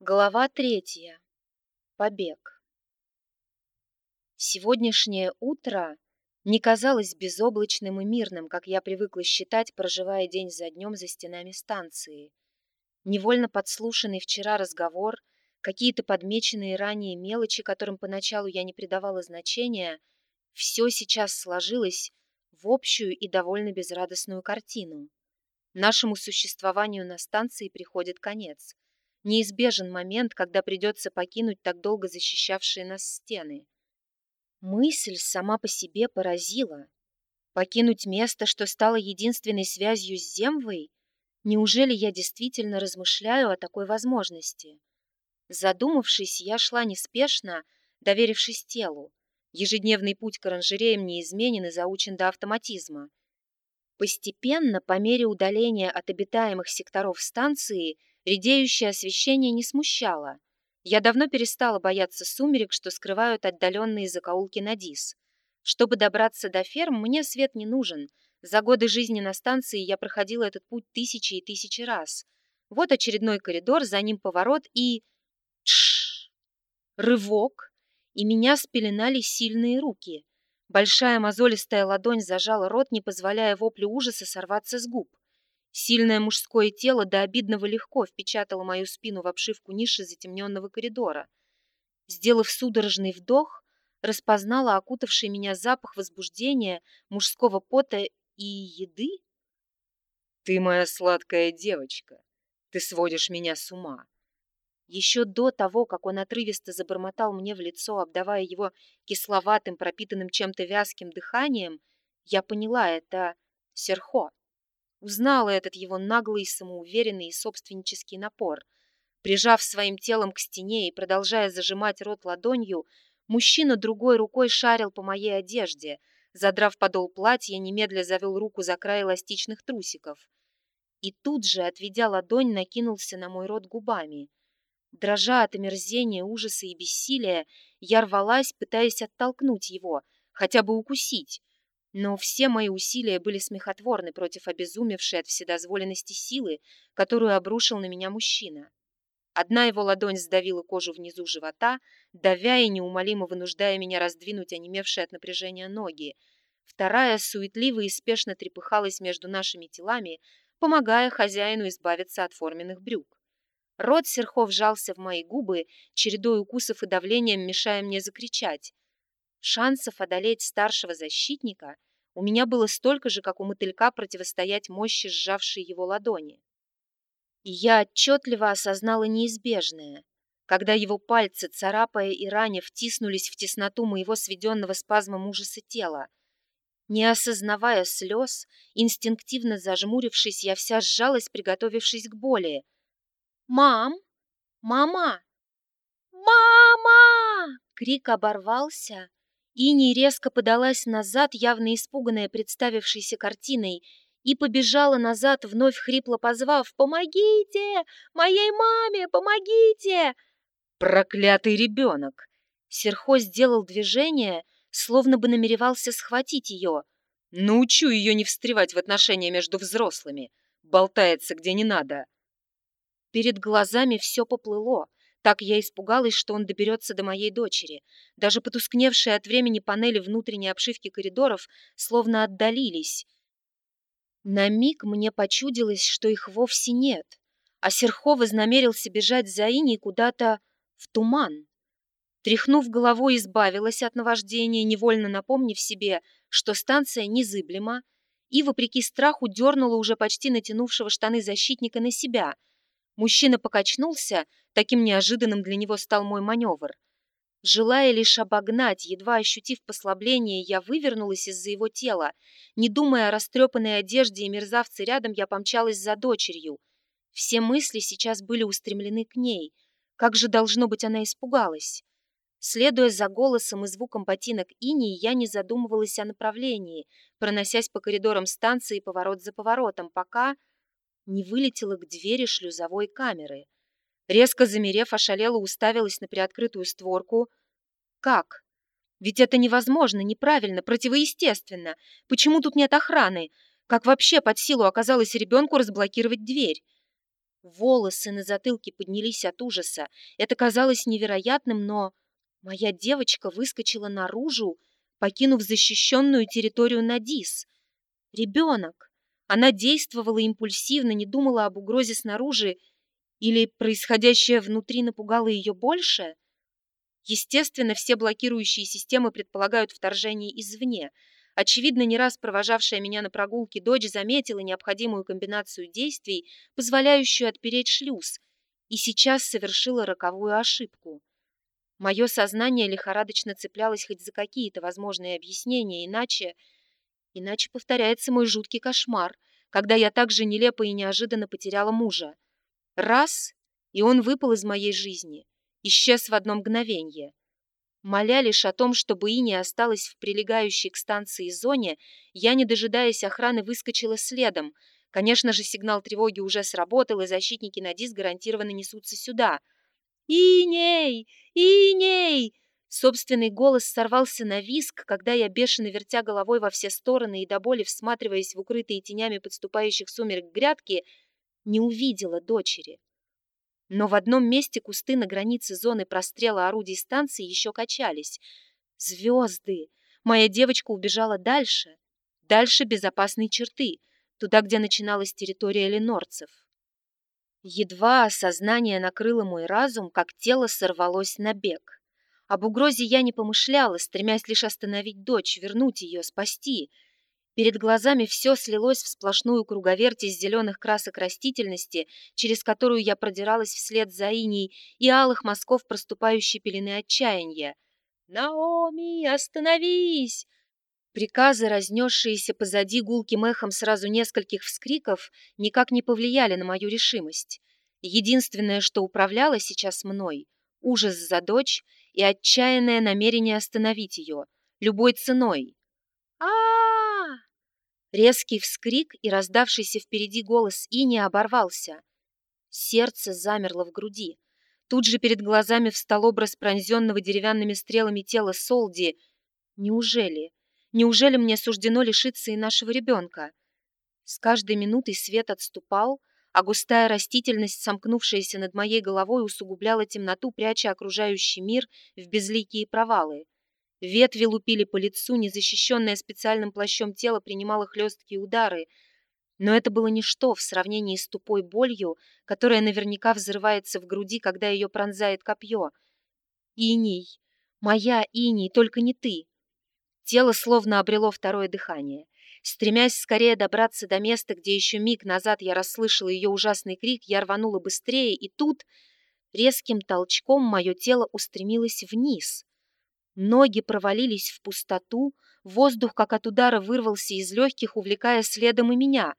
Глава третья. Побег. Сегодняшнее утро не казалось безоблачным и мирным, как я привыкла считать, проживая день за днем за стенами станции. Невольно подслушанный вчера разговор, какие-то подмеченные ранее мелочи, которым поначалу я не придавала значения, все сейчас сложилось в общую и довольно безрадостную картину. Нашему существованию на станции приходит конец – неизбежен момент, когда придется покинуть так долго защищавшие нас стены. Мысль сама по себе поразила. Покинуть место, что стало единственной связью с Земвой? Неужели я действительно размышляю о такой возможности? Задумавшись, я шла неспешно, доверившись телу. Ежедневный путь к оранжереям неизменен и заучен до автоматизма. Постепенно, по мере удаления от обитаемых секторов станции, Редеющее освещение не смущало. Я давно перестала бояться сумерек, что скрывают отдаленные закоулки Надис. Чтобы добраться до ферм, мне свет не нужен. За годы жизни на станции я проходила этот путь тысячи и тысячи раз. Вот очередной коридор, за ним поворот и... Тш! Рывок, и меня спеленали сильные руки. Большая мозолистая ладонь зажала рот, не позволяя воплю ужаса сорваться с губ. Сильное мужское тело до обидного легко впечатало мою спину в обшивку ниши затемненного коридора. Сделав судорожный вдох, распознала окутавший меня запах возбуждения, мужского пота и еды. «Ты моя сладкая девочка, ты сводишь меня с ума». Еще до того, как он отрывисто забормотал мне в лицо, обдавая его кисловатым, пропитанным чем-то вязким дыханием, я поняла это Серхо. Узнала этот его наглый, самоуверенный и собственнический напор. Прижав своим телом к стене и продолжая зажимать рот ладонью, мужчина другой рукой шарил по моей одежде. Задрав подол платья, немедля завел руку за край эластичных трусиков. И тут же, отведя ладонь, накинулся на мой рот губами. Дрожа от омерзения, ужаса и бессилия, я рвалась, пытаясь оттолкнуть его, хотя бы укусить. Но все мои усилия были смехотворны против обезумевшей от вседозволенности силы, которую обрушил на меня мужчина. Одна его ладонь сдавила кожу внизу живота, давя и неумолимо вынуждая меня раздвинуть онемевшие от напряжения ноги. Вторая суетливо и спешно трепыхалась между нашими телами, помогая хозяину избавиться от форменных брюк. Рот Серхов сжался в мои губы, чередой укусов и давлением мешая мне закричать. Шансов одолеть старшего защитника у меня было столько же, как у мотылька противостоять мощи, сжавшей его ладони. И я отчетливо осознала неизбежное. Когда его пальцы, царапая и раня, втиснулись в тесноту моего сведенного спазмом ужаса тела. Не осознавая слез, инстинктивно зажмурившись, я вся сжалась, приготовившись к боли. «Мам! Мама! Мама!» Крик оборвался, Ини резко подалась назад, явно испуганная представившейся картиной, и побежала назад, вновь хрипло позвав «Помогите! Моей маме! Помогите!» «Проклятый ребенок!» Серхо сделал движение, словно бы намеревался схватить ее. «Научу ее не встревать в отношения между взрослыми. Болтается где не надо». Перед глазами все поплыло, так я испугалась, что он доберется до моей дочери. Даже потускневшие от времени панели внутренней обшивки коридоров словно отдалились. На миг мне почудилось, что их вовсе нет, а Серхов вознамерился бежать за Иней куда-то в туман. Тряхнув головой, избавилась от наваждения, невольно напомнив себе, что станция незыблема, и, вопреки страху, дернула уже почти натянувшего штаны защитника на себя — Мужчина покачнулся, таким неожиданным для него стал мой маневр. Желая лишь обогнать, едва ощутив послабление, я вывернулась из-за его тела. Не думая о растрепанной одежде и мерзавце рядом, я помчалась за дочерью. Все мысли сейчас были устремлены к ней. Как же, должно быть, она испугалась. Следуя за голосом и звуком ботинок иней, я не задумывалась о направлении, проносясь по коридорам станции поворот за поворотом, пока не вылетела к двери шлюзовой камеры. Резко замерев, ошалела уставилась на приоткрытую створку. «Как? Ведь это невозможно, неправильно, противоестественно. Почему тут нет охраны? Как вообще под силу оказалось ребенку разблокировать дверь?» Волосы на затылке поднялись от ужаса. Это казалось невероятным, но моя девочка выскочила наружу, покинув защищенную территорию Надис. Ребенок. Она действовала импульсивно, не думала об угрозе снаружи, или происходящее внутри напугало ее больше? Естественно, все блокирующие системы предполагают вторжение извне. Очевидно, не раз провожавшая меня на прогулке дочь заметила необходимую комбинацию действий, позволяющую отпереть шлюз, и сейчас совершила роковую ошибку. Мое сознание лихорадочно цеплялось хоть за какие-то возможные объяснения, иначе... Иначе повторяется мой жуткий кошмар, когда я так же нелепо и неожиданно потеряла мужа. Раз, и он выпал из моей жизни, исчез в одно мгновение. Моля лишь о том, чтобы и осталась в прилегающей к станции зоне, я, не дожидаясь охраны, выскочила следом. Конечно же, сигнал тревоги уже сработал, и защитники на диск гарантированно несутся сюда. «Иней! Иней!» Собственный голос сорвался на виск, когда я, бешено вертя головой во все стороны и до боли всматриваясь в укрытые тенями подступающих сумерек грядки, не увидела дочери. Но в одном месте кусты на границе зоны прострела орудий станции еще качались. Звезды! Моя девочка убежала дальше, дальше безопасной черты, туда, где начиналась территория ленорцев. Едва осознание накрыло мой разум, как тело сорвалось на бег. Об угрозе я не помышляла, стремясь лишь остановить дочь, вернуть ее, спасти — Перед глазами все слилось в сплошную круговерть из зеленых красок растительности, через которую я продиралась вслед за иней и алых мазков проступающей пелены отчаяния. «Наоми, остановись!» Приказы, разнесшиеся позади гулким эхом сразу нескольких вскриков, никак не повлияли на мою решимость. Единственное, что управляло сейчас мной — ужас за дочь и отчаянное намерение остановить ее, любой ценой. а, -а, -а Резкий вскрик и раздавшийся впереди голос Ини оборвался. Сердце замерло в груди. Тут же перед глазами встал образ пронзенного деревянными стрелами тела Солди. Неужели? Неужели мне суждено лишиться и нашего ребенка? С каждой минутой свет отступал, а густая растительность, сомкнувшаяся над моей головой, усугубляла темноту, пряча окружающий мир в безликие провалы. Ветви лупили по лицу, незащищенное специальным плащом тело принимало хлесткие удары. Но это было ничто в сравнении с тупой болью, которая наверняка взрывается в груди, когда ее пронзает копье. «Иней! Моя иней, только не ты!» Тело словно обрело второе дыхание. Стремясь скорее добраться до места, где еще миг назад я расслышала ее ужасный крик, я рванула быстрее, и тут резким толчком мое тело устремилось вниз. Ноги провалились в пустоту, воздух, как от удара, вырвался из легких, увлекая следом и меня.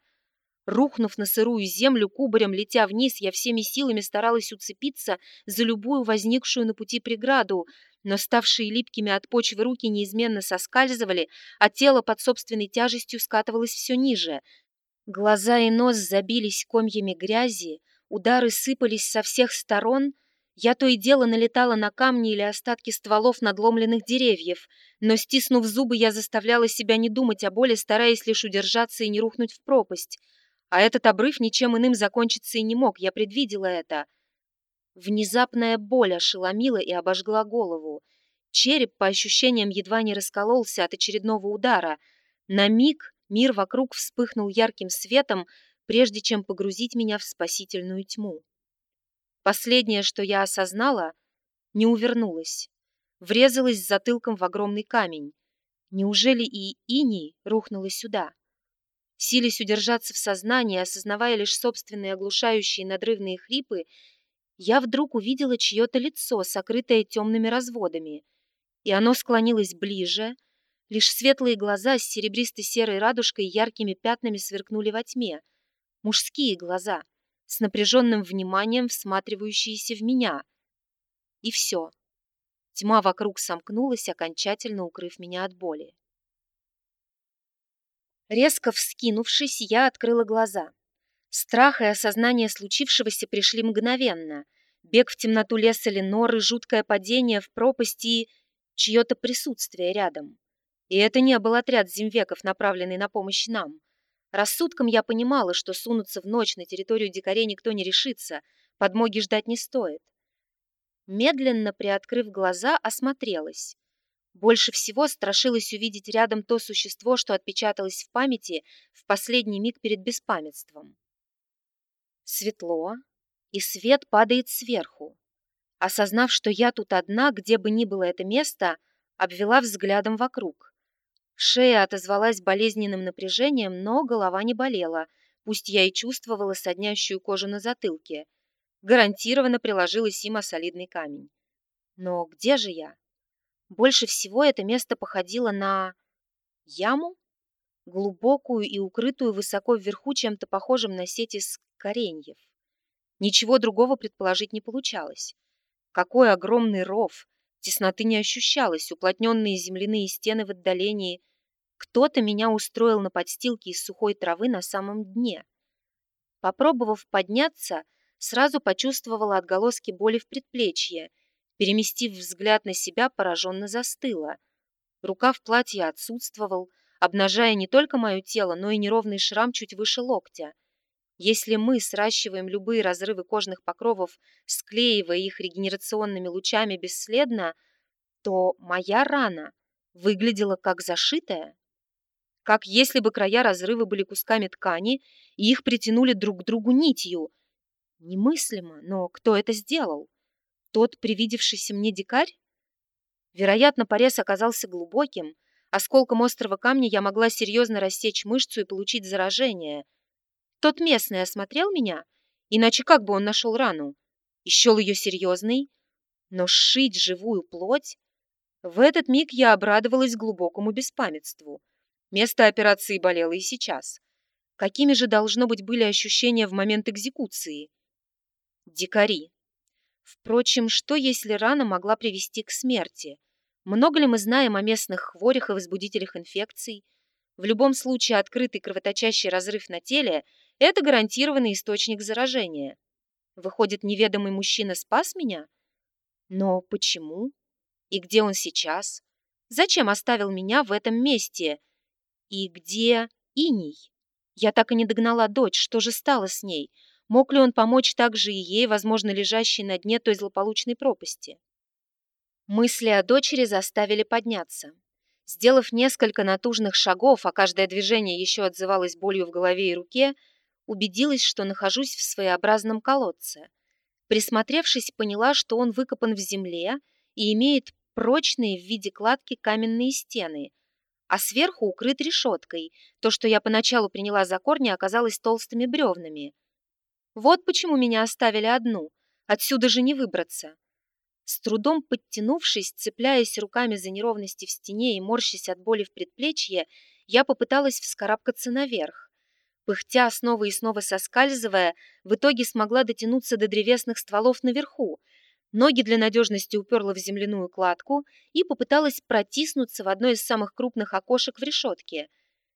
Рухнув на сырую землю, кубарем летя вниз, я всеми силами старалась уцепиться за любую возникшую на пути преграду, но ставшие липкими от почвы руки неизменно соскальзывали, а тело под собственной тяжестью скатывалось все ниже. Глаза и нос забились комьями грязи, удары сыпались со всех сторон — я то и дело налетала на камни или остатки стволов надломленных деревьев, но, стиснув зубы, я заставляла себя не думать о боли, стараясь лишь удержаться и не рухнуть в пропасть. А этот обрыв ничем иным закончиться и не мог, я предвидела это. Внезапная боль ошеломила и обожгла голову. Череп, по ощущениям, едва не раскололся от очередного удара. На миг мир вокруг вспыхнул ярким светом, прежде чем погрузить меня в спасительную тьму. Последнее, что я осознала, не увернулась. Врезалась затылком в огромный камень. Неужели и иней рухнула сюда? Силясь удержаться в сознании, осознавая лишь собственные оглушающие надрывные хрипы, я вдруг увидела чье-то лицо, сокрытое темными разводами. И оно склонилось ближе. Лишь светлые глаза с серебристо-серой радужкой яркими пятнами сверкнули во тьме. Мужские глаза — с напряженным вниманием всматривающиеся в меня. И все. Тьма вокруг сомкнулась, окончательно укрыв меня от боли. Резко вскинувшись, я открыла глаза. Страх и осознание случившегося пришли мгновенно. Бег в темноту леса Леноры, жуткое падение в пропасть и чье-то присутствие рядом. И это не был отряд зимвеков, направленный на помощь нам. Рассудком я понимала, что сунуться в ночь на территорию дикарей никто не решится, подмоги ждать не стоит. Медленно приоткрыв глаза, осмотрелась. Больше всего страшилась увидеть рядом то существо, что отпечаталось в памяти в последний миг перед беспамятством. Светло, и свет падает сверху. Осознав, что я тут одна, где бы ни было это место, обвела взглядом вокруг. Шея отозвалась болезненным напряжением, но голова не болела, пусть я и чувствовала соднящую кожу на затылке. Гарантированно приложилась им о солидный камень. Но где же я? Больше всего это место походило на... яму? Глубокую и укрытую высоко вверху чем-то похожим на сеть из кореньев. Ничего другого предположить не получалось. Какой огромный ров! Тесноты не ощущалось, уплотненные земляные стены в отдалении. Кто-то меня устроил на подстилке из сухой травы на самом дне. Попробовав подняться, сразу почувствовала отголоски боли в предплечье. Переместив взгляд на себя, пораженно застыла. Рука в платье отсутствовал, обнажая не только мое тело, но и неровный шрам чуть выше локтя. Если мы сращиваем любые разрывы кожных покровов, склеивая их регенерационными лучами бесследно, то моя рана выглядела как зашитая. Как если бы края разрыва были кусками ткани, и их притянули друг к другу нитью. Немыслимо, но кто это сделал? Тот привидевшийся мне дикарь? Вероятно, порез оказался глубоким. Осколком острого камня я могла серьезно рассечь мышцу и получить заражение — тот местный осмотрел меня, иначе как бы он нашел рану? И ее серьезной? Но сшить живую плоть? В этот миг я обрадовалась глубокому беспамятству. Место операции болело и сейчас. Какими же, должно быть, были ощущения в момент экзекуции? Дикари. Впрочем, что если рана могла привести к смерти? Много ли мы знаем о местных хворях и возбудителях инфекций? В любом случае, открытый кровоточащий разрыв на теле это гарантированный источник заражения. Выходит, неведомый мужчина спас меня? Но почему? И где он сейчас? Зачем оставил меня в этом месте? И где Иней? Я так и не догнала дочь, что же стало с ней? Мог ли он помочь также и ей, возможно, лежащей на дне той злополучной пропасти? Мысли о дочери заставили подняться. Сделав несколько натужных шагов, а каждое движение еще отзывалось болью в голове и руке, убедилась, что нахожусь в своеобразном колодце. Присмотревшись, поняла, что он выкопан в земле и имеет прочные в виде кладки каменные стены, а сверху укрыт решеткой. То, что я поначалу приняла за корни, оказалось толстыми бревнами. Вот почему меня оставили одну. Отсюда же не выбраться. С трудом подтянувшись, цепляясь руками за неровности в стене и морщась от боли в предплечье, я попыталась вскарабкаться наверх. Пыхтя, снова и снова соскальзывая, в итоге смогла дотянуться до древесных стволов наверху. Ноги для надежности уперла в земляную кладку и попыталась протиснуться в одно из самых крупных окошек в решетке.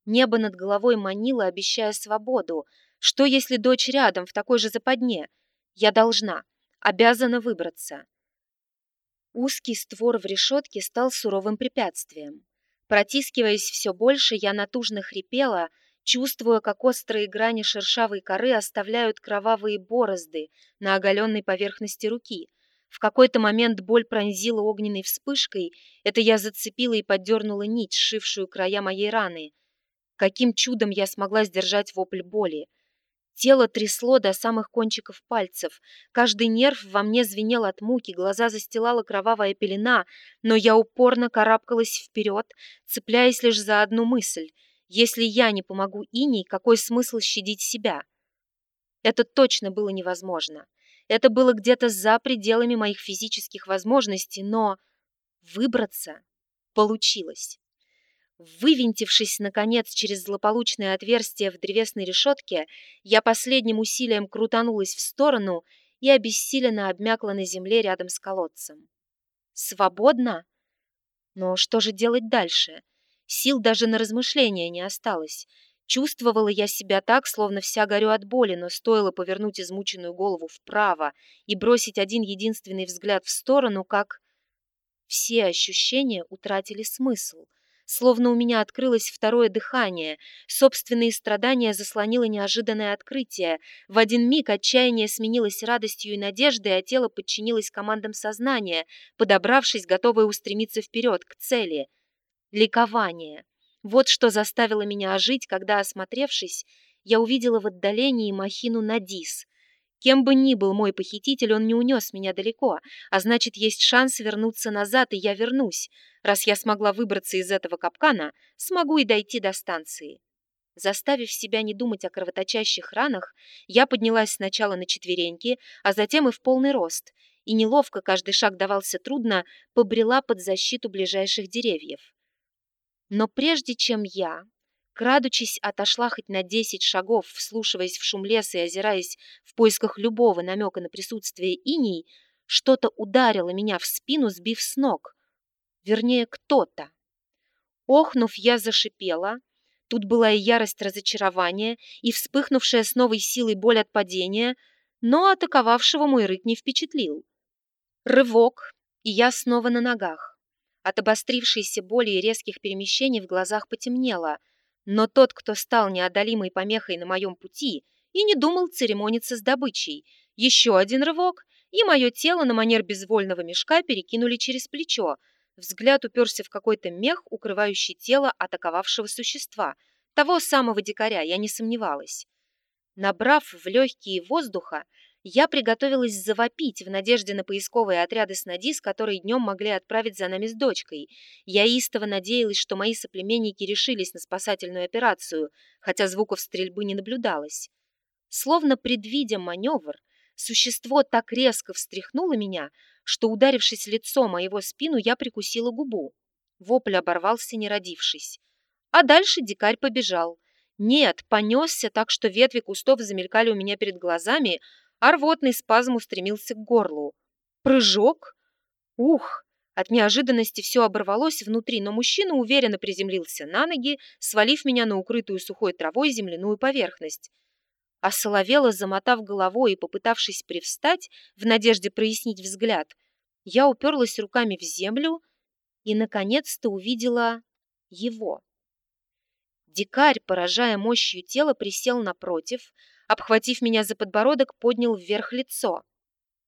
Небо над головой манило, обещая свободу. Что, если дочь рядом, в такой же западне? Я должна, обязана выбраться. Узкий створ в решетке стал суровым препятствием. Протискиваясь все больше, я натужно хрипела — чувствуя, как острые грани шершавой коры оставляют кровавые борозды на оголенной поверхности руки. В какой-то момент боль пронзила огненной вспышкой, это я зацепила и поддернула нить, сшившую края моей раны. Каким чудом я смогла сдержать вопль боли? Тело трясло до самых кончиков пальцев. Каждый нерв во мне звенел от муки, глаза застилала кровавая пелена, но я упорно карабкалась вперед, цепляясь лишь за одну мысль — если я не помогу Иней, какой смысл щадить себя? Это точно было невозможно. Это было где-то за пределами моих физических возможностей, но выбраться получилось. Вывинтившись, наконец, через злополучное отверстие в древесной решетке, я последним усилием крутанулась в сторону и обессиленно обмякла на земле рядом с колодцем. Свободно? Но что же делать дальше? Сил даже на размышления не осталось. Чувствовала я себя так, словно вся горю от боли, но стоило повернуть измученную голову вправо и бросить один единственный взгляд в сторону, как... Все ощущения утратили смысл. Словно у меня открылось второе дыхание, собственные страдания заслонило неожиданное открытие. В один миг отчаяние сменилось радостью и надеждой, а тело подчинилось командам сознания, подобравшись, готовое устремиться вперед, к цели. Ликование. Вот что заставило меня ожить, когда, осмотревшись, я увидела в отдалении махину Надис. Кем бы ни был мой похититель, он не унес меня далеко, а значит, есть шанс вернуться назад, и я вернусь. Раз я смогла выбраться из этого капкана, смогу и дойти до станции. Заставив себя не думать о кровоточащих ранах, я поднялась сначала на четвереньки, а затем и в полный рост, и неловко, каждый шаг давался трудно, побрела под защиту ближайших деревьев. Но прежде чем я, крадучись, отошла хоть на десять шагов, вслушиваясь в шум леса и озираясь в поисках любого намека на присутствие иней, что-то ударило меня в спину, сбив с ног. Вернее, кто-то. Охнув, я зашипела. Тут была и ярость разочарования, и вспыхнувшая с новой силой боль от падения, но атаковавшего мой рык не впечатлил. Рывок, и я снова на ногах. От обострившейся боли и резких перемещений в глазах потемнело, но тот, кто стал неодолимой помехой на моем пути, и не думал церемониться с добычей. Еще один рывок, и мое тело на манер безвольного мешка перекинули через плечо, Взгляд уперся в какой-то мех, укрывающий тело атаковавшего существа. Того самого дикаря, я не сомневалась. Набрав в легкие воздуха, я приготовилась завопить в надежде на поисковые отряды снадис, которые днем могли отправить за нами с дочкой. Я истово надеялась, что мои соплеменники решились на спасательную операцию, хотя звуков стрельбы не наблюдалось. Словно предвидя маневр, существо так резко встряхнуло меня, что, ударившись лицом о его спину, я прикусила губу. Вопль оборвался, не родившись. А дальше дикарь побежал. Нет, понесся так, что ветви кустов замелькали у меня перед глазами, а рвотный спазм устремился к горлу. Прыжок? Ух! От неожиданности все оборвалось внутри, но мужчина уверенно приземлился на ноги, свалив меня на укрытую сухой травой земляную поверхность. А соловела, замотав головой и попытавшись привстать, в надежде прояснить взгляд, я уперлась руками в землю и, наконец-то, увидела его. Дикарь, поражая мощью тела, присел напротив, обхватив меня за подбородок, поднял вверх лицо.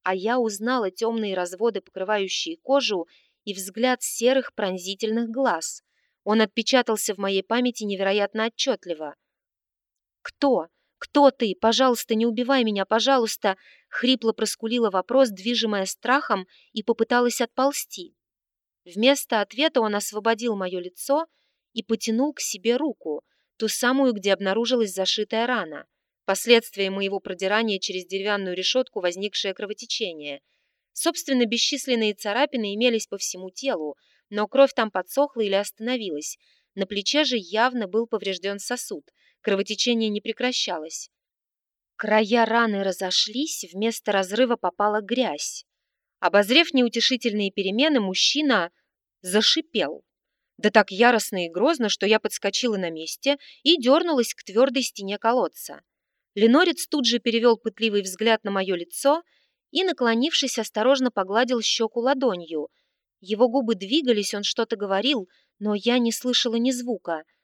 А я узнала темные разводы, покрывающие кожу, и взгляд серых пронзительных глаз. Он отпечатался в моей памяти невероятно отчетливо. «Кто? «Кто ты? Пожалуйста, не убивай меня, пожалуйста!» Хрипло проскулила вопрос, движимая страхом, и попыталась отползти. Вместо ответа он освободил мое лицо и потянул к себе руку, ту самую, где обнаружилась зашитая рана. Последствия моего продирания через деревянную решетку возникшее кровотечение. Собственно, бесчисленные царапины имелись по всему телу, но кровь там подсохла или остановилась. На плече же явно был поврежден сосуд – Кровотечение не прекращалось. Края раны разошлись, вместо разрыва попала грязь. Обозрев неутешительные перемены, мужчина зашипел. Да так яростно и грозно, что я подскочила на месте и дернулась к твердой стене колодца. Ленорец тут же перевел пытливый взгляд на мое лицо и, наклонившись, осторожно погладил щеку ладонью. Его губы двигались, он что-то говорил, но я не слышала ни звука —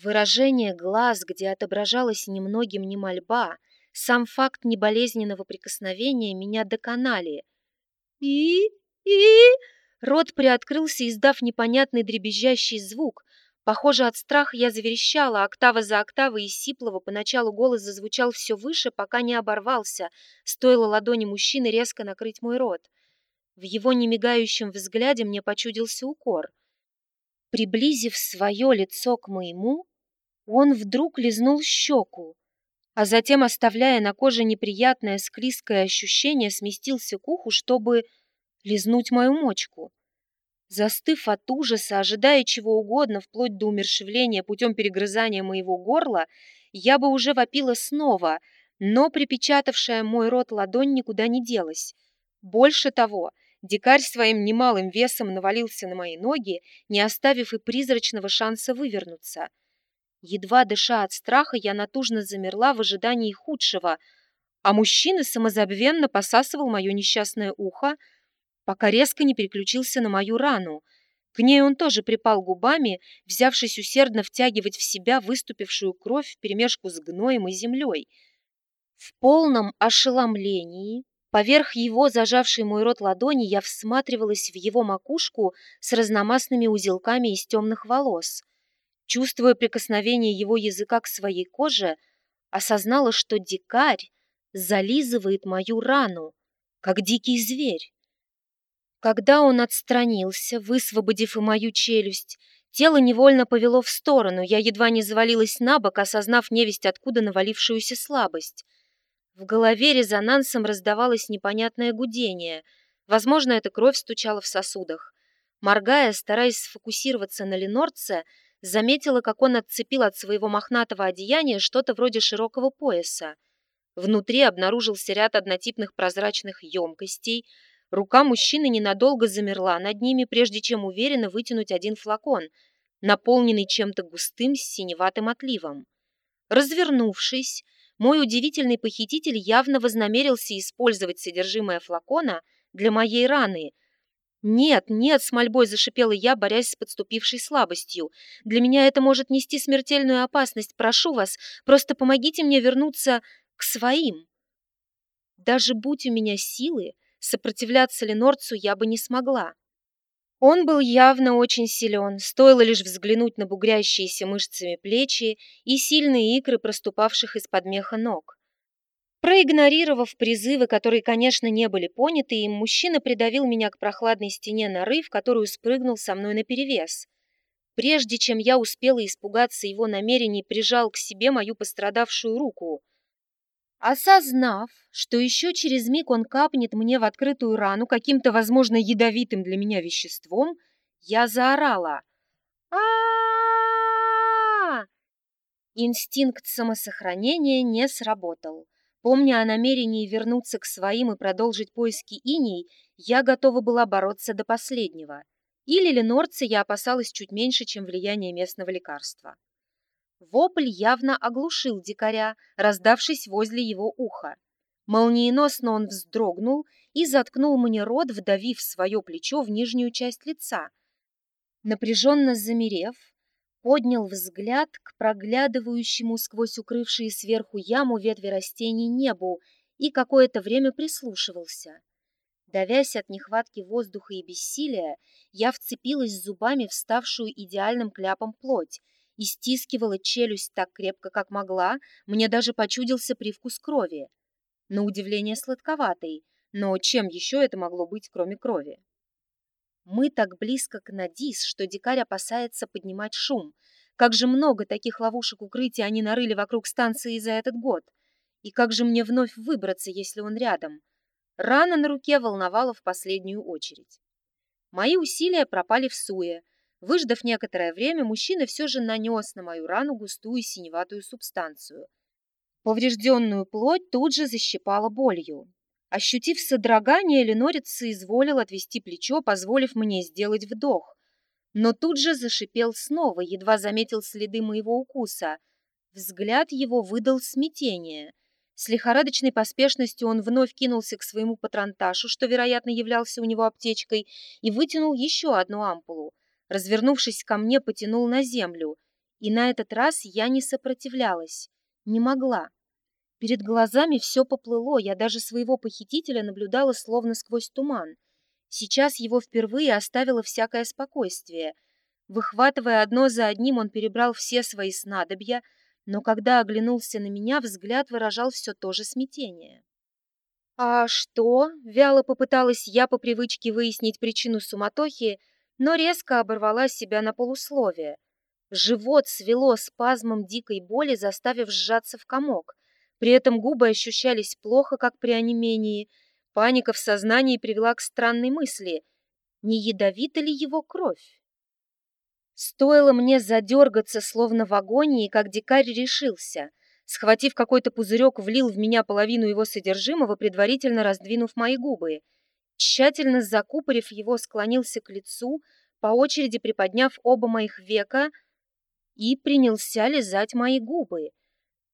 Выражение глаз, где отображалась немногим не мольба, сам факт неболезненного прикосновения меня доконали. «И? И?» Рот приоткрылся, издав непонятный дребезжащий звук. Похоже, от страха я заверещала, октава за октавой из сиплого поначалу голос зазвучал все выше, пока не оборвался, стоило ладони мужчины резко накрыть мой рот. В его немигающем взгляде мне почудился укор. Приблизив свое лицо к моему, он вдруг лизнул щеку, а затем, оставляя на коже неприятное склизкое ощущение, сместился к уху, чтобы лизнуть мою мочку. Застыв от ужаса, ожидая чего угодно, вплоть до умершвления путем перегрызания моего горла, я бы уже вопила снова, но припечатавшая мой рот ладонь никуда не делась. Больше того, дикарь своим немалым весом навалился на мои ноги, не оставив и призрачного шанса вывернуться — Едва дыша от страха, я натужно замерла в ожидании худшего, а мужчина самозабвенно посасывал мое несчастное ухо, пока резко не переключился на мою рану. К ней он тоже припал губами, взявшись усердно втягивать в себя выступившую кровь вперемешку с гноем и землей. В полном ошеломлении, поверх его зажавшей мой рот ладони, я всматривалась в его макушку с разномастными узелками из темных волос. Чувствуя прикосновение его языка к своей коже, осознала, что дикарь зализывает мою рану, как дикий зверь. Когда он отстранился, высвободив и мою челюсть, тело невольно повело в сторону, я едва не завалилась на бок, осознав невесть откуда навалившуюся слабость. В голове резонансом раздавалось непонятное гудение. Возможно, эта кровь стучала в сосудах. Моргая, стараясь сфокусироваться на Ленорце, заметила, как он отцепил от своего мохнатого одеяния что-то вроде широкого пояса. Внутри обнаружился ряд однотипных прозрачных емкостей. Рука мужчины ненадолго замерла над ними, прежде чем уверенно вытянуть один флакон, наполненный чем-то густым с синеватым отливом. Развернувшись, мой удивительный похититель явно вознамерился использовать содержимое флакона для моей раны — «Нет, нет!» — с мольбой зашипела я, борясь с подступившей слабостью. «Для меня это может нести смертельную опасность. Прошу вас, просто помогите мне вернуться к своим». Даже будь у меня силы, сопротивляться Ленорцу я бы не смогла. Он был явно очень силен, стоило лишь взглянуть на бугрящиеся мышцами плечи и сильные икры проступавших из-под меха ног. Проигнорировав призывы, которые, конечно, не были поняты, им мужчина придавил меня к прохладной стене норы, в которую спрыгнул со мной наперевес. Прежде чем я успела испугаться его намерений, прижал к себе мою пострадавшую руку. Осознав, что еще через миг он капнет мне в открытую рану каким-то, возможно, ядовитым для меня веществом, я заорала. а Инстинкт самосохранения не сработал. Помня о намерении вернуться к своим и продолжить поиски иней, я готова была бороться до последнего. Или ленорца я опасалась чуть меньше, чем влияние местного лекарства. Вопль явно оглушил дикаря, раздавшись возле его уха. Молниеносно он вздрогнул и заткнул мне рот, вдавив свое плечо в нижнюю часть лица. Напряженно замерев, поднял взгляд к проглядывающему сквозь укрывшие сверху яму ветви растений небу и какое-то время прислушивался. Давясь от нехватки воздуха и бессилия, я вцепилась зубами в ставшую идеальным кляпом плоть и стискивала челюсть так крепко, как могла, мне даже почудился привкус крови. На удивление сладковатый, но чем еще это могло быть, кроме крови? Мы так близко к Надис, что дикарь опасается поднимать шум. Как же много таких ловушек укрытия они нарыли вокруг станции за этот год. И как же мне вновь выбраться, если он рядом? Рана на руке волновала в последнюю очередь. Мои усилия пропали в суе. Выждав некоторое время, мужчина все же нанес на мою рану густую синеватую субстанцию. Поврежденную плоть тут же защипала болью. Ощутив содрогание, Ленорец соизволил отвести плечо, позволив мне сделать вдох. Но тут же зашипел снова, едва заметил следы моего укуса. Взгляд его выдал смятение. С лихорадочной поспешностью он вновь кинулся к своему патронташу, что, вероятно, являлся у него аптечкой, и вытянул еще одну ампулу. Развернувшись ко мне, потянул на землю. И на этот раз я не сопротивлялась. Не могла. Перед глазами все поплыло, я даже своего похитителя наблюдала словно сквозь туман. Сейчас его впервые оставило всякое спокойствие. Выхватывая одно за одним, он перебрал все свои снадобья, но когда оглянулся на меня, взгляд выражал все то же смятение. «А что?» — вяло попыталась я по привычке выяснить причину суматохи, но резко оборвала себя на полусловие. Живот свело спазмом дикой боли, заставив сжаться в комок. При этом губы ощущались плохо, как при онемении. Паника в сознании привела к странной мысли. Не ядовита ли его кровь? Стоило мне задергаться, словно в агонии, как дикарь решился. Схватив какой-то пузырек, влил в меня половину его содержимого, предварительно раздвинув мои губы. Тщательно закупорив его, склонился к лицу, по очереди приподняв оба моих века, и принялся лизать мои губы.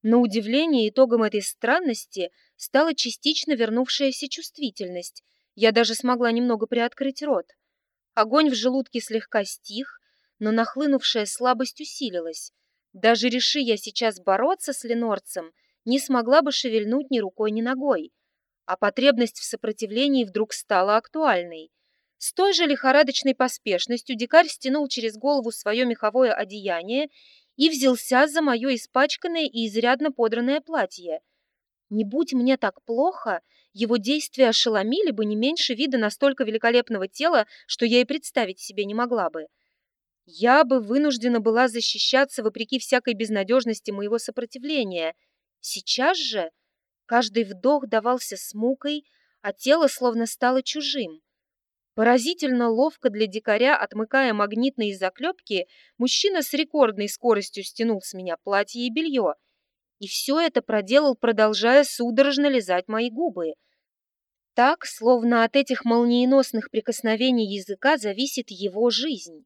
На удивление, итогом этой странности стала частично вернувшаяся чувствительность. Я даже смогла немного приоткрыть рот. Огонь в желудке слегка стих, но нахлынувшая слабость усилилась. Даже реши я сейчас бороться с ленорцем, не смогла бы шевельнуть ни рукой, ни ногой. А потребность в сопротивлении вдруг стала актуальной. С той же лихорадочной поспешностью дикарь стянул через голову свое меховое одеяние и взялся за мое испачканное и изрядно подранное платье. Не будь мне так плохо, его действия ошеломили бы не меньше вида настолько великолепного тела, что я и представить себе не могла бы. Я бы вынуждена была защищаться вопреки всякой безнадежности моего сопротивления. Сейчас же каждый вдох давался с мукой, а тело словно стало чужим. Поразительно ловко для дикаря, отмыкая магнитные заклепки, мужчина с рекордной скоростью стянул с меня платье и белье. И все это проделал, продолжая судорожно лизать мои губы. Так, словно от этих молниеносных прикосновений языка зависит его жизнь.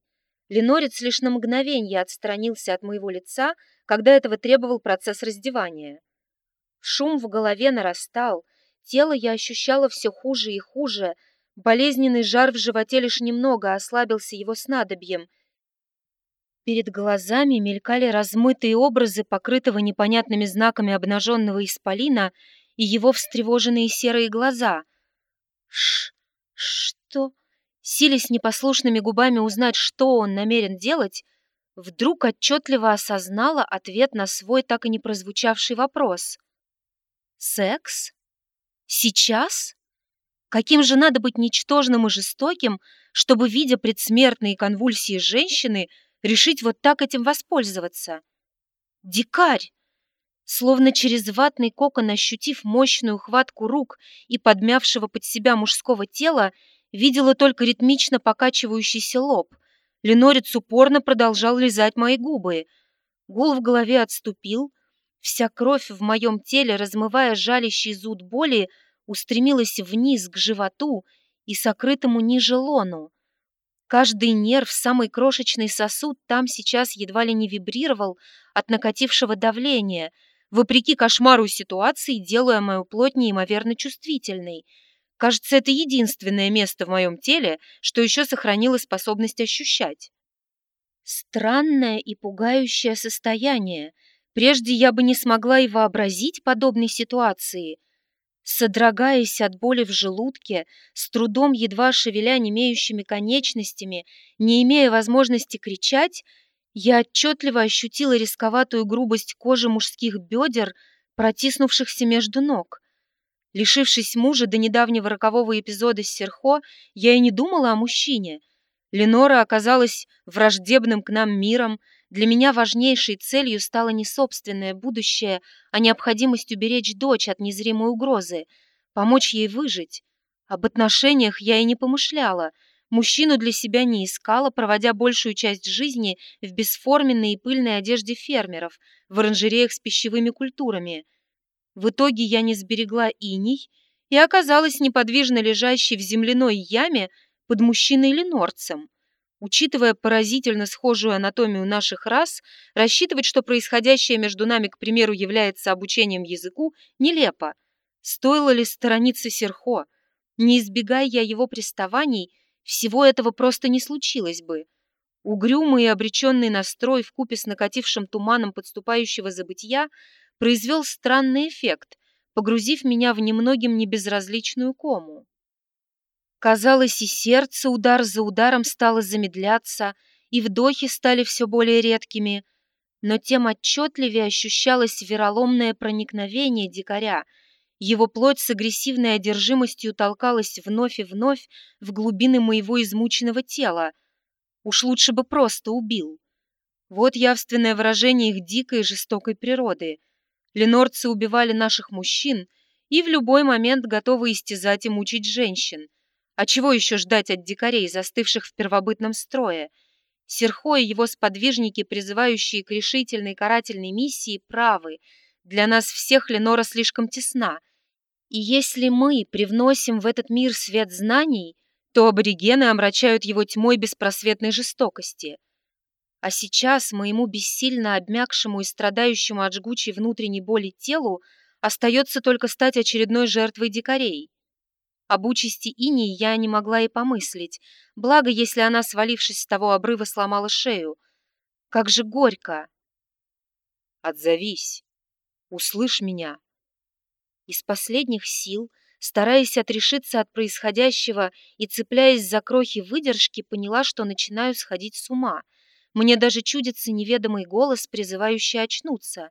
Ленорец лишь на мгновение отстранился от моего лица, когда этого требовал процесс раздевания. Шум в голове нарастал, тело я ощущала все хуже и хуже, болезненный жар в животе лишь немного ослабился его снадобьем. Перед глазами мелькали размытые образы покрытого непонятными знаками обнаженного исполина и его встревоженные серые глаза. Ш... что? силясь непослушными губами узнать, что он намерен делать, вдруг отчетливо осознала ответ на свой так и не прозвучавший вопрос. «Секс? Сейчас? Каким же надо быть ничтожным и жестоким, чтобы, видя предсмертные конвульсии женщины, решить вот так этим воспользоваться? Дикарь!» Словно через ватный кокон ощутив мощную хватку рук и подмявшего под себя мужского тела, видела только ритмично покачивающийся лоб. Ленорец упорно продолжал лизать мои губы. Гул в голове отступил. Вся кровь в моем теле, размывая жалящий зуд боли, устремилась вниз к животу и сокрытому ниже лону. Каждый нерв, самый крошечный сосуд там сейчас едва ли не вибрировал от накатившего давления, вопреки кошмару ситуации, делая мою плоть неимоверно чувствительной — Кажется, это единственное место в моем теле, что еще сохранило способность ощущать. Странное и пугающее состояние. Прежде я бы не смогла и вообразить подобной ситуации. Содрогаясь от боли в желудке, с трудом едва шевеля немеющими конечностями, не имея возможности кричать, я отчетливо ощутила рисковатую грубость кожи мужских бедер, протиснувшихся между ног. Лишившись мужа до недавнего рокового эпизода с Серхо, я и не думала о мужчине. Ленора оказалась враждебным к нам миром, для меня важнейшей целью стало не собственное будущее, а необходимость уберечь дочь от незримой угрозы, помочь ей выжить. Об отношениях я и не помышляла, мужчину для себя не искала, проводя большую часть жизни в бесформенной и пыльной одежде фермеров, в оранжереях с пищевыми культурами – в итоге я не сберегла иней и оказалась неподвижно лежащей в земляной яме под мужчиной-ленорцем. Учитывая поразительно схожую анатомию наших рас, рассчитывать, что происходящее между нами, к примеру, является обучением языку, нелепо. Стоило ли сторониться Серхо? Не избегая я его приставаний, всего этого просто не случилось бы. Угрюмый и обреченный настрой вкупе с накатившим туманом подступающего забытия произвел странный эффект, погрузив меня в немногим небезразличную кому. Казалось, и сердце удар за ударом стало замедляться, и вдохи стали все более редкими, но тем отчетливее ощущалось вероломное проникновение дикаря, его плоть с агрессивной одержимостью толкалась вновь и вновь в глубины моего измученного тела. Уж лучше бы просто убил. Вот явственное выражение их дикой и жестокой природы. Ленорцы убивали наших мужчин и в любой момент готовы истязать и мучить женщин. А чего еще ждать от дикарей, застывших в первобытном строе? Серхо и его сподвижники, призывающие к решительной карательной миссии, правы. Для нас всех Ленора слишком тесна. И если мы привносим в этот мир свет знаний, то аборигены омрачают его тьмой беспросветной жестокости. А сейчас моему бессильно обмякшему и страдающему от жгучей внутренней боли телу остается только стать очередной жертвой дикарей. Об участи Инии я не могла и помыслить, благо, если она, свалившись с того обрыва, сломала шею. Как же горько! Отзовись! Услышь меня! Из последних сил, стараясь отрешиться от происходящего и цепляясь за крохи выдержки, поняла, что начинаю сходить с ума. Мне даже чудится неведомый голос, призывающий очнуться.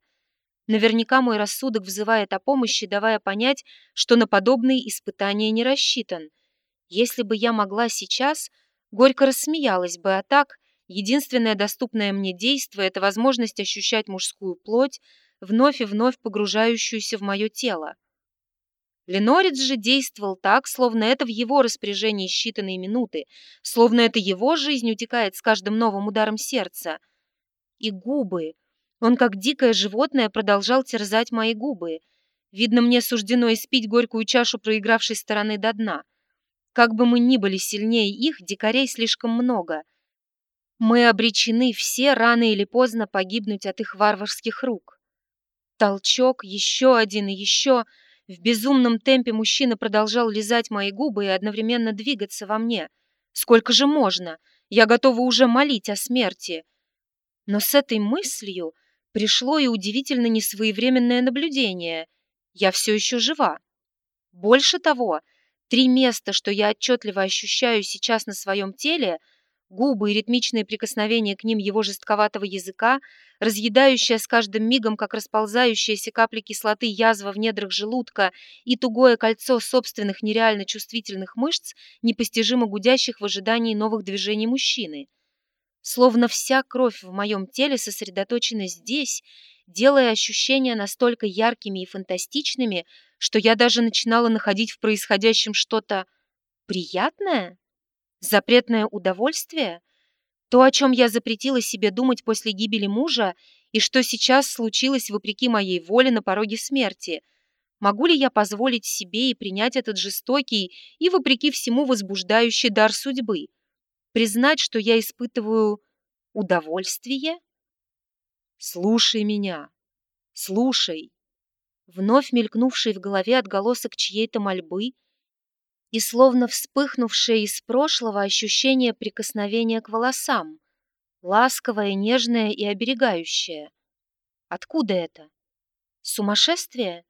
Наверняка мой рассудок взывает о помощи, давая понять, что на подобные испытания не рассчитан. Если бы я могла сейчас, горько рассмеялась бы, а так, единственное доступное мне действие – это возможность ощущать мужскую плоть, вновь и вновь погружающуюся в мое тело. Ленорец же действовал так, словно это в его распоряжении считанные минуты, словно это его жизнь утекает с каждым новым ударом сердца. И губы. Он, как дикое животное, продолжал терзать мои губы. Видно, мне суждено испить горькую чашу проигравшей стороны до дна. Как бы мы ни были сильнее их, дикарей слишком много. Мы обречены все рано или поздно погибнуть от их варварских рук. Толчок, еще один и еще... В безумном темпе мужчина продолжал лизать мои губы и одновременно двигаться во мне. Сколько же можно? Я готова уже молить о смерти. Но с этой мыслью пришло и удивительно несвоевременное наблюдение. Я все еще жива. Больше того, три места, что я отчетливо ощущаю сейчас на своем теле – Губы и ритмичные прикосновения к ним его жестковатого языка, разъедающая с каждым мигом, как расползающиеся капли кислоты язва в недрах желудка и тугое кольцо собственных нереально чувствительных мышц, непостижимо гудящих в ожидании новых движений мужчины. Словно вся кровь в моем теле сосредоточена здесь, делая ощущения настолько яркими и фантастичными, что я даже начинала находить в происходящем что-то приятное. Запретное удовольствие? То, о чем я запретила себе думать после гибели мужа, и что сейчас случилось вопреки моей воле на пороге смерти. Могу ли я позволить себе и принять этот жестокий и, вопреки всему, возбуждающий дар судьбы? Признать, что я испытываю удовольствие? Слушай меня, слушай. Вновь мелькнувший в голове отголосок чьей-то мольбы – и словно вспыхнувшее из прошлого ощущение прикосновения к волосам, ласковое, нежное и оберегающее. Откуда это? Сумасшествие?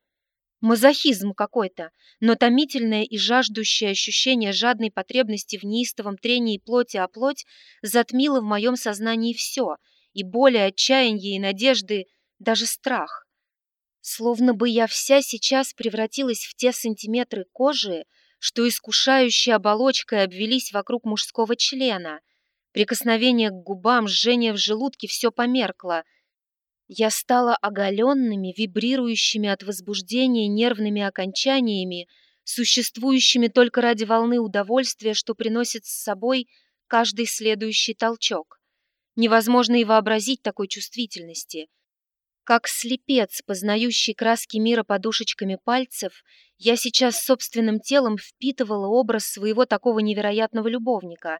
Мазохизм какой-то, но томительное и жаждущее ощущение жадной потребности в неистовом трении плоти о плоть затмило в моем сознании все, и боли, отчаяние и надежды, даже страх. Словно бы я вся сейчас превратилась в те сантиметры кожи, что искушающей оболочкой обвелись вокруг мужского члена. Прикосновение к губам, жжение в желудке все померкло. Я стала оголенными, вибрирующими от возбуждения нервными окончаниями, существующими только ради волны удовольствия, что приносит с собой каждый следующий толчок. Невозможно и вообразить такой чувствительности. Как слепец, познающий краски мира подушечками пальцев, я сейчас собственным телом впитывала образ своего такого невероятного любовника.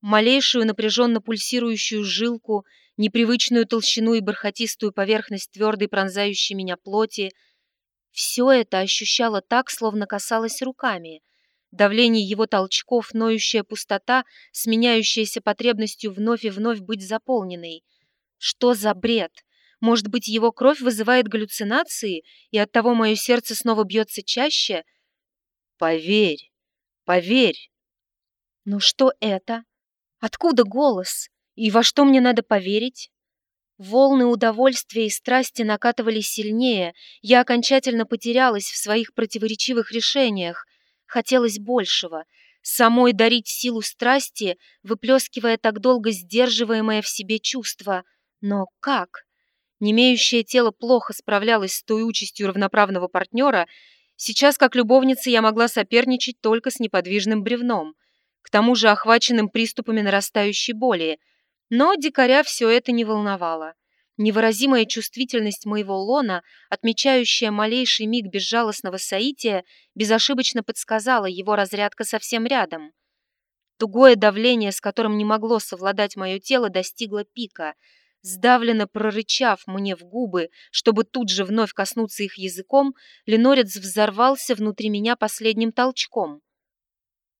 Малейшую напряженно пульсирующую жилку, непривычную толщину и бархатистую поверхность твердой пронзающей меня плоти. Все это ощущала так, словно касалось руками. Давление его толчков, ноющая пустота, сменяющаяся потребностью вновь и вновь быть заполненной. Что за бред? Может быть, его кровь вызывает галлюцинации, и оттого мое сердце снова бьется чаще? Поверь, поверь. Но что это? Откуда голос? И во что мне надо поверить? Волны удовольствия и страсти накатывались сильнее, я окончательно потерялась в своих противоречивых решениях. Хотелось большего, самой дарить силу страсти, выплескивая так долго сдерживаемое в себе чувство. Но как? Немеющее тело плохо справлялось с той участью равноправного партнера, сейчас как любовница я могла соперничать только с неподвижным бревном, к тому же охваченным приступами нарастающей боли. Но дикаря все это не волновало. Невыразимая чувствительность моего лона, отмечающая малейший миг безжалостного соития, безошибочно подсказала его разрядка совсем рядом. Тугое давление, с которым не могло совладать мое тело, достигло пика — Сдавленно прорычав мне в губы, чтобы тут же вновь коснуться их языком, Ленорец взорвался внутри меня последним толчком.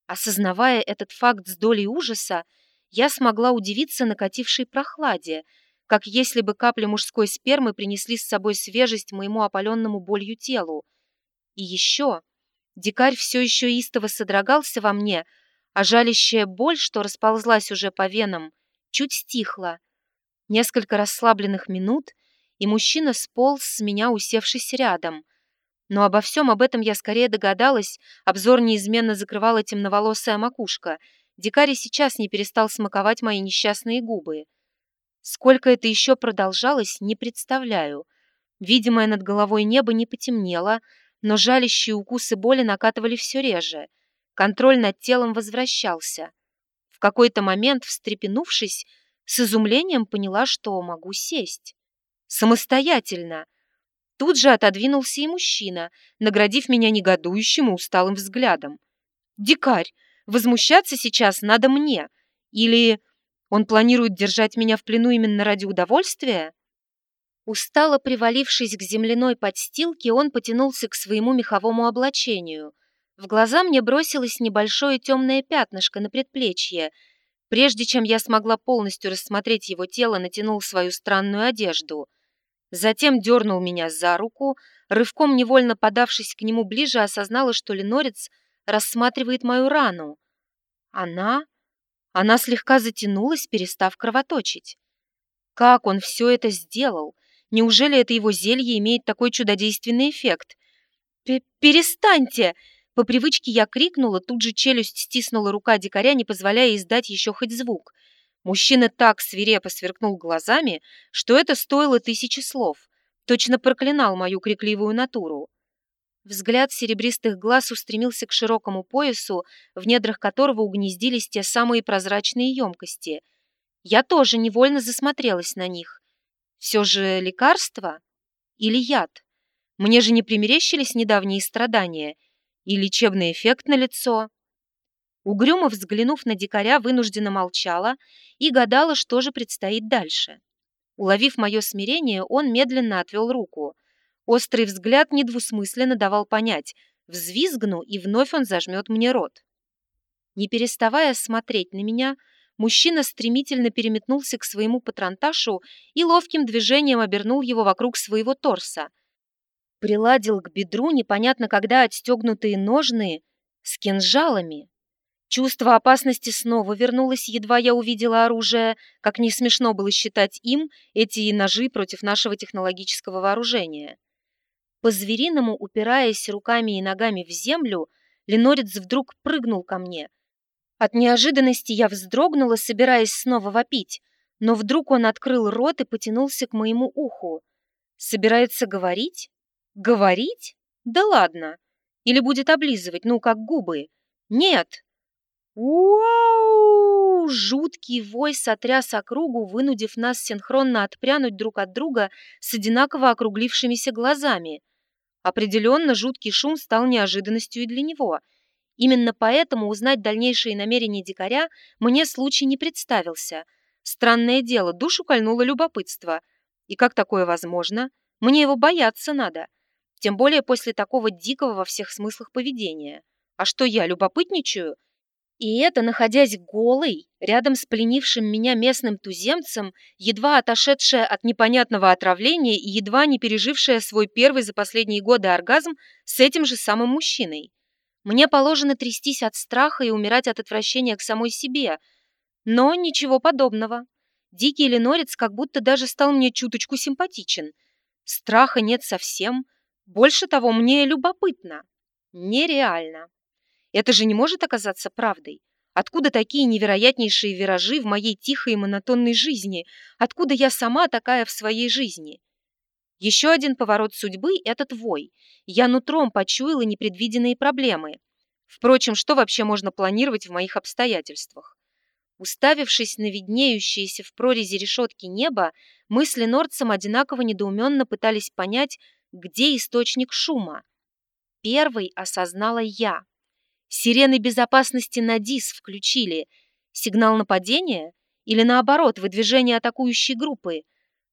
Осознавая этот факт с долей ужаса, я смогла удивиться накатившей прохладе, как если бы капли мужской спермы принесли с собой свежесть моему опаленному болью телу. И еще дикарь все еще истово содрогался во мне, а жалящая боль, что расползлась уже по венам, чуть стихла. Несколько расслабленных минут, и мужчина сполз с меня, усевшись рядом. Но обо всем об этом я скорее догадалась, обзор неизменно закрывала темноволосая макушка. Дикарь сейчас не перестал смаковать мои несчастные губы. Сколько это еще продолжалось, не представляю. Видимое над головой небо не потемнело, но жалящие укусы боли накатывали все реже. Контроль над телом возвращался. В какой-то момент, встрепенувшись, с изумлением поняла, что могу сесть. Самостоятельно. Тут же отодвинулся и мужчина, наградив меня негодующим и усталым взглядом. «Дикарь, возмущаться сейчас надо мне. Или он планирует держать меня в плену именно ради удовольствия?» Устало привалившись к земляной подстилке, он потянулся к своему меховому облачению. В глаза мне бросилось небольшое темное пятнышко на предплечье. Прежде чем я смогла полностью рассмотреть его тело, натянул свою странную одежду. Затем дернул меня за руку, рывком невольно подавшись к нему ближе, осознала, что ленорец рассматривает мою рану. Она... Она слегка затянулась, перестав кровоточить. Как он все это сделал? Неужели это его зелье имеет такой чудодейственный эффект? «Перестаньте!» По привычке я крикнула, тут же челюсть стиснула рука дикаря, не позволяя издать еще хоть звук. Мужчина так свирепо сверкнул глазами, что это стоило тысячи слов. Точно проклинал мою крикливую натуру. Взгляд серебристых глаз устремился к широкому поясу, в недрах которого угнездились те самые прозрачные емкости. Я тоже невольно засмотрелась на них. Все же лекарство или яд? Мне же не примерещились недавние страдания и лечебный эффект на лицо. Угрюмо взглянув на дикаря, вынужденно молчала и гадала, что же предстоит дальше. Уловив мое смирение, он медленно отвел руку. Острый взгляд недвусмысленно давал понять, взвизгну, и вновь он зажмет мне рот. Не переставая смотреть на меня, мужчина стремительно переметнулся к своему патронташу и ловким движением обернул его вокруг своего торса. Приладил к бедру непонятно когда отстегнутые ножные с кинжалами. Чувство опасности снова вернулось, едва я увидела оружие, как не смешно было считать им эти ножи против нашего технологического вооружения. По-звериному, упираясь руками и ногами в землю, Ленорец вдруг прыгнул ко мне — от неожиданности я вздрогнула, собираясь снова вопить, но вдруг он открыл рот и потянулся к моему уху. Собирается говорить? Говорить? Да ладно. Или будет облизывать, ну, как губы. Нет. Уау! Жуткий вой сотряс округу, вынудив нас синхронно отпрянуть друг от друга с одинаково округлившимися глазами. Определенно, жуткий шум стал неожиданностью и для него — Именно поэтому узнать дальнейшие намерения дикаря мне случай не представился. Странное дело, душу кольнуло любопытство. И как такое возможно? Мне его бояться надо. Тем более после такого дикого во всех смыслах поведения. А что я, любопытничаю? И это, находясь голой, рядом с пленившим меня местным туземцем, едва отошедшая от непонятного отравления и едва не пережившая свой первый за последние годы оргазм с этим же самым мужчиной. Мне положено трястись от страха и умирать от отвращения к самой себе. Но ничего подобного. Дикий ленорец как будто даже стал мне чуточку симпатичен. Страха нет совсем. Больше того, мне любопытно. Нереально. Это же не может оказаться правдой. Откуда такие невероятнейшие виражи в моей тихой и монотонной жизни? Откуда я сама такая в своей жизни? Еще один поворот судьбы – этот вой. Я нутром почуяла непредвиденные проблемы. Впрочем, что вообще можно планировать в моих обстоятельствах? Уставившись на виднеющееся в прорези решетки небо, мы с одинаково недоуменно пытались понять, где источник шума. Первый осознала я. Сирены безопасности на ДИС включили. Сигнал нападения? Или наоборот, выдвижение атакующей группы?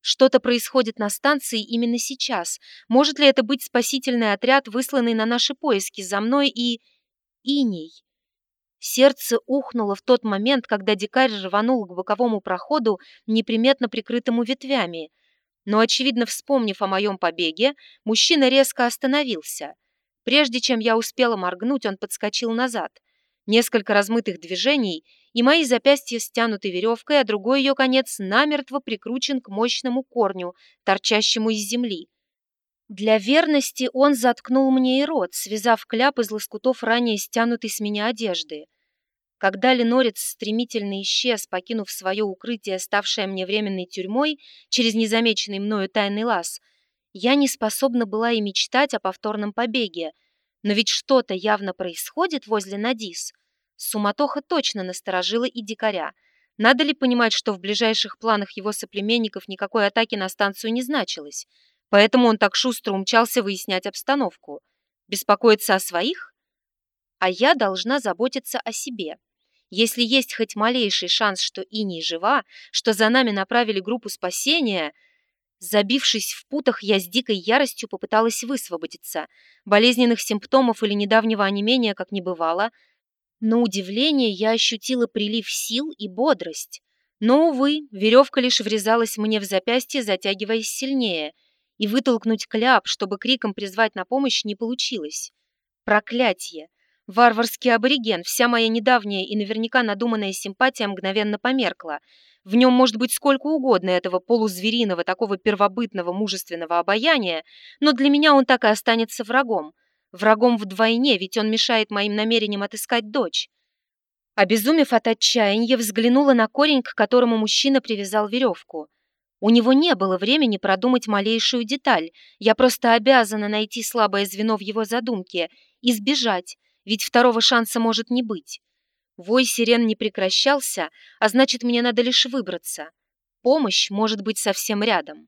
Что-то происходит на станции именно сейчас. Может ли это быть спасительный отряд, высланный на наши поиски за мной и... Иней? Сердце ухнуло в тот момент, когда дикарь рванул к боковому проходу, неприметно прикрытому ветвями. Но, очевидно, вспомнив о моем побеге, мужчина резко остановился. Прежде чем я успела моргнуть, он подскочил назад. Несколько размытых движений, и мои запястья стянуты веревкой, а другой ее конец намертво прикручен к мощному корню, торчащему из земли. Для верности он заткнул мне и рот, связав кляп из лоскутов ранее стянутой с меня одежды. Когда Ленорец стремительно исчез, покинув свое укрытие, ставшее мне временной тюрьмой, через незамеченный мною тайный лаз, я не способна была и мечтать о повторном побеге. Но ведь что-то явно происходит возле Надис. Суматоха точно насторожила и дикаря. Надо ли понимать, что в ближайших планах его соплеменников никакой атаки на станцию не значилось? Поэтому он так шустро умчался выяснять обстановку. Беспокоиться о своих? А я должна заботиться о себе. Если есть хоть малейший шанс, что Иней жива, что за нами направили группу спасения... Забившись в путах, я с дикой яростью попыталась высвободиться. Болезненных симптомов или недавнего онемения как не бывало. На удивление я ощутила прилив сил и бодрость. Но, увы, веревка лишь врезалась мне в запястье, затягиваясь сильнее — и вытолкнуть кляп, чтобы криком призвать на помощь, не получилось. Проклятье! Варварский абориген, вся моя недавняя и наверняка надуманная симпатия мгновенно померкла. В нем может быть сколько угодно этого полузвериного, такого первобытного, мужественного обаяния, но для меня он так и останется врагом. Врагом вдвойне, ведь он мешает моим намерениям отыскать дочь. Обезумев от отчаяния, взглянула на корень, к которому мужчина привязал веревку. У него не было времени продумать малейшую деталь. Я просто обязана найти слабое звено в его задумке и сбежать, ведь второго шанса может не быть. Вой сирен не прекращался, а значит, мне надо лишь выбраться. Помощь может быть совсем рядом.